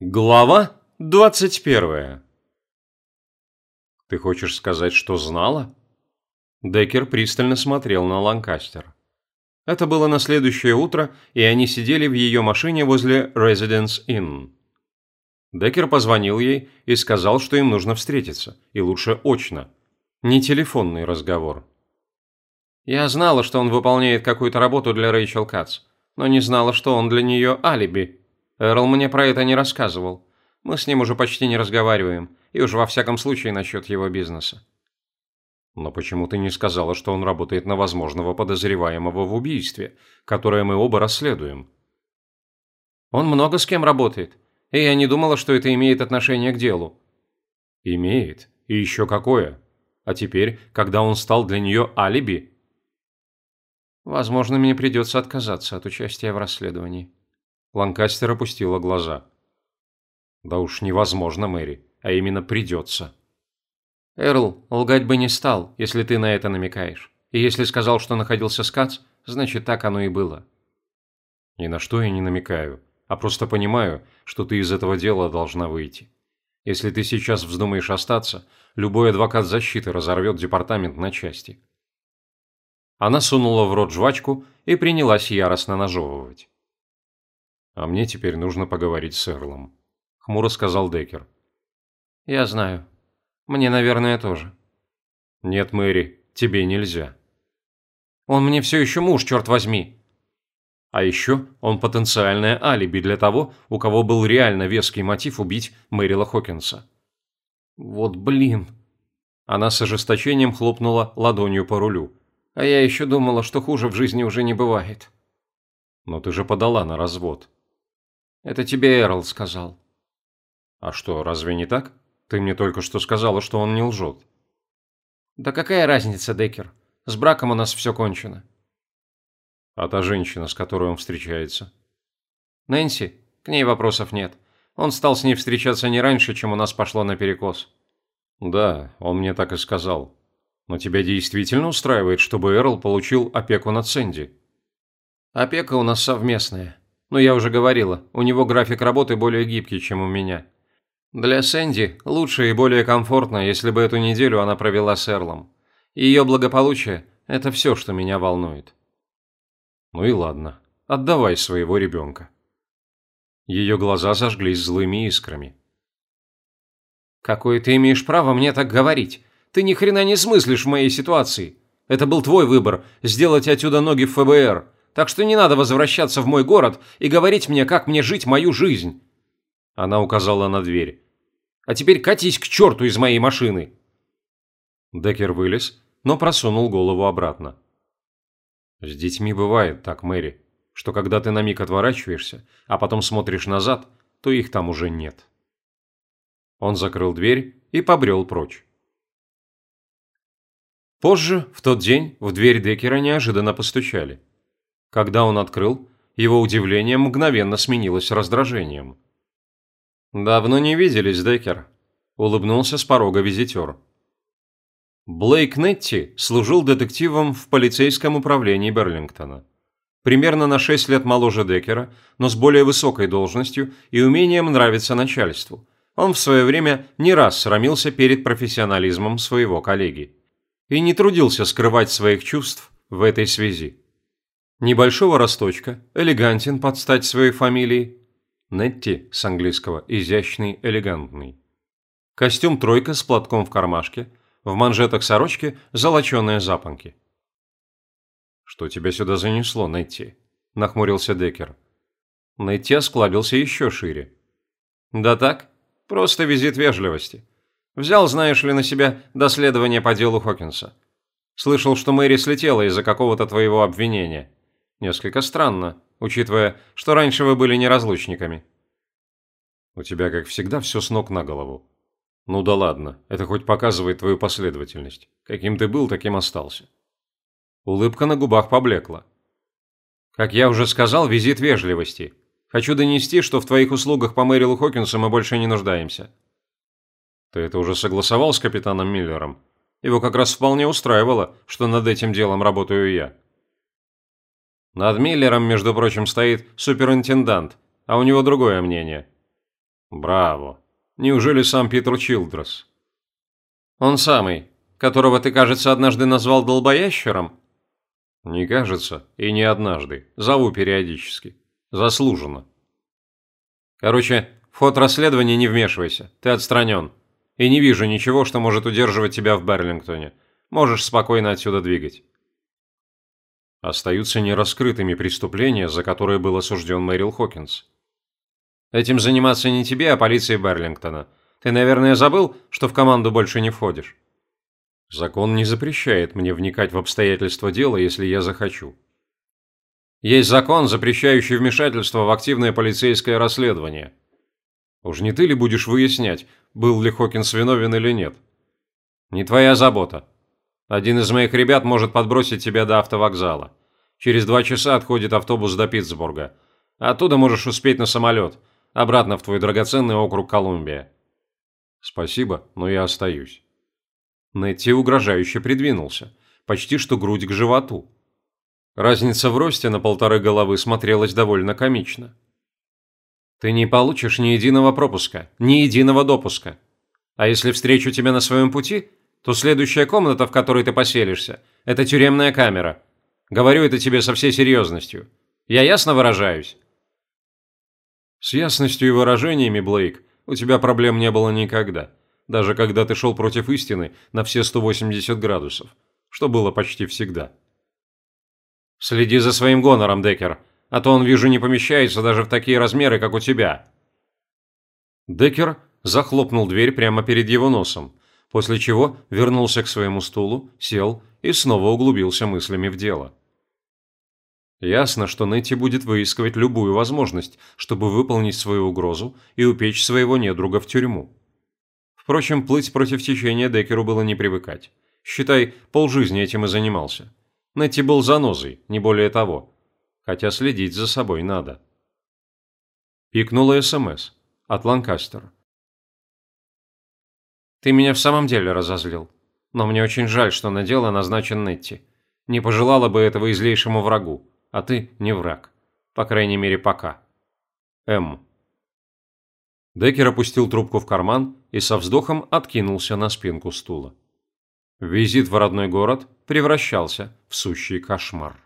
Глава 21 «Ты хочешь сказать, что знала?» Деккер пристально смотрел на Ланкастер. Это было на следующее утро, и они сидели в ее машине возле Residence Inn. Деккер позвонил ей и сказал, что им нужно встретиться, и лучше очно. Не телефонный разговор. «Я знала, что он выполняет какую-то работу для Рэйчел Кац, но не знала, что он для нее алиби», Эрл мне про это не рассказывал. Мы с ним уже почти не разговариваем, и уж во всяком случае насчет его бизнеса. Но почему ты не сказала, что он работает на возможного подозреваемого в убийстве, которое мы оба расследуем? Он много с кем работает, и я не думала, что это имеет отношение к делу. Имеет, и еще какое. А теперь, когда он стал для нее алиби... Возможно, мне придется отказаться от участия в расследовании. Ланкастер опустила глаза. «Да уж невозможно, Мэри, а именно придется». «Эрл, лгать бы не стал, если ты на это намекаешь. И если сказал, что находился с Кац, значит, так оно и было». «Ни на что я не намекаю, а просто понимаю, что ты из этого дела должна выйти. Если ты сейчас вздумаешь остаться, любой адвокат защиты разорвет департамент на части». Она сунула в рот жвачку и принялась яростно нажевывать. А мне теперь нужно поговорить с Эрлом», – хмуро сказал Деккер. «Я знаю. Мне, наверное, тоже». «Нет, Мэри, тебе нельзя». «Он мне все еще муж, черт возьми!» А еще он потенциальное алиби для того, у кого был реально веский мотив убить Мэрила Хокинса. «Вот блин!» Она с ожесточением хлопнула ладонью по рулю. «А я еще думала, что хуже в жизни уже не бывает». «Но ты же подала на развод». Это тебе Эрл сказал. А что, разве не так? Ты мне только что сказала, что он не лжет. Да какая разница, Деккер? С браком у нас все кончено. А та женщина, с которой он встречается? Нэнси? К ней вопросов нет. Он стал с ней встречаться не раньше, чем у нас пошло наперекос. Да, он мне так и сказал. Но тебя действительно устраивает, чтобы Эрл получил опеку над Сэнди? Опека у нас совместная. Но я уже говорила, у него график работы более гибкий, чем у меня. Для Сэнди лучше и более комфортно, если бы эту неделю она провела с Эрлом. Ее благополучие – это все, что меня волнует. Ну и ладно, отдавай своего ребенка. Ее глаза зажглись злыми искрами. «Какое ты имеешь право мне так говорить? Ты ни хрена не смыслишь в моей ситуации. Это был твой выбор – сделать отсюда ноги в ФБР. Так что не надо возвращаться в мой город и говорить мне, как мне жить мою жизнь. Она указала на дверь. А теперь катись к черту из моей машины. Деккер вылез, но просунул голову обратно. С детьми бывает так, Мэри, что когда ты на миг отворачиваешься, а потом смотришь назад, то их там уже нет. Он закрыл дверь и побрел прочь. Позже, в тот день, в дверь Деккера неожиданно постучали. Когда он открыл, его удивление мгновенно сменилось раздражением. «Давно не виделись, Деккер», – улыбнулся с порога визитер. Блейк Нетти служил детективом в полицейском управлении Берлингтона. Примерно на 6 лет моложе Деккера, но с более высокой должностью и умением нравиться начальству. Он в свое время не раз срамился перед профессионализмом своего коллеги. И не трудился скрывать своих чувств в этой связи. Небольшого росточка, элегантен под стать своей фамилии. Нетти с английского «изящный, элегантный». Костюм тройка с платком в кармашке, в манжетах сорочки золоченые запонки. «Что тебя сюда занесло, Нетти?» – нахмурился Деккер. Нетти осклабился еще шире. «Да так, просто визит вежливости. Взял, знаешь ли, на себя доследование по делу Хокинса. Слышал, что Мэри слетела из-за какого-то твоего обвинения. Несколько странно, учитывая, что раньше вы были неразлучниками. У тебя, как всегда, все с ног на голову. Ну да ладно, это хоть показывает твою последовательность. Каким ты был, таким остался. Улыбка на губах поблекла. Как я уже сказал, визит вежливости. Хочу донести, что в твоих услугах по Мэрилу Хокинсу мы больше не нуждаемся. Ты это уже согласовал с капитаном Миллером? Его как раз вполне устраивало, что над этим делом работаю я. Над Миллером, между прочим, стоит суперинтендант, а у него другое мнение. Браво. Неужели сам Питер Чилдрес? Он самый, которого ты, кажется, однажды назвал долбоящером? Не кажется, и не однажды. Зову периодически. Заслуженно. Короче, в ход расследования не вмешивайся. Ты отстранен. И не вижу ничего, что может удерживать тебя в Берлингтоне. Можешь спокойно отсюда двигать. Остаются нераскрытыми преступления, за которые был осужден Мэрил Хокинс. Этим заниматься не тебе, а полиции Берлингтона. Ты, наверное, забыл, что в команду больше не входишь? Закон не запрещает мне вникать в обстоятельства дела, если я захочу. Есть закон, запрещающий вмешательство в активное полицейское расследование. Уж не ты ли будешь выяснять, был ли Хокинс виновен или нет? Не твоя забота. Один из моих ребят может подбросить тебя до автовокзала. Через два часа отходит автобус до Питтсбурга. Оттуда можешь успеть на самолет. Обратно в твой драгоценный округ Колумбия. Спасибо, но я остаюсь. Нетти угрожающе придвинулся. Почти что грудь к животу. Разница в росте на полторы головы смотрелась довольно комично. Ты не получишь ни единого пропуска, ни единого допуска. А если встречу тебя на своем пути, то следующая комната, в которой ты поселишься, это тюремная камера. Говорю это тебе со всей серьезностью. Я ясно выражаюсь?» «С ясностью и выражениями, Блейк, у тебя проблем не было никогда, даже когда ты шел против истины на все 180 градусов, что было почти всегда». «Следи за своим гонором, Деккер, а то он, вижу, не помещается даже в такие размеры, как у тебя». Деккер захлопнул дверь прямо перед его носом, после чего вернулся к своему стулу, сел и снова углубился мыслями в дело. Ясно, что Нетти будет выискивать любую возможность, чтобы выполнить свою угрозу и упечь своего недруга в тюрьму. Впрочем, плыть против течения Деккеру было не привыкать. Считай, полжизни этим и занимался. Нетти был занозой, не более того. Хотя следить за собой надо. Пикнула СМС от Ланкастера. Ты меня в самом деле разозлил. Но мне очень жаль, что на дело назначен Нетти. Не пожелала бы этого излейшему врагу, а ты не враг. По крайней мере, пока. М. Деккер опустил трубку в карман и со вздохом откинулся на спинку стула. Визит в родной город превращался в сущий кошмар.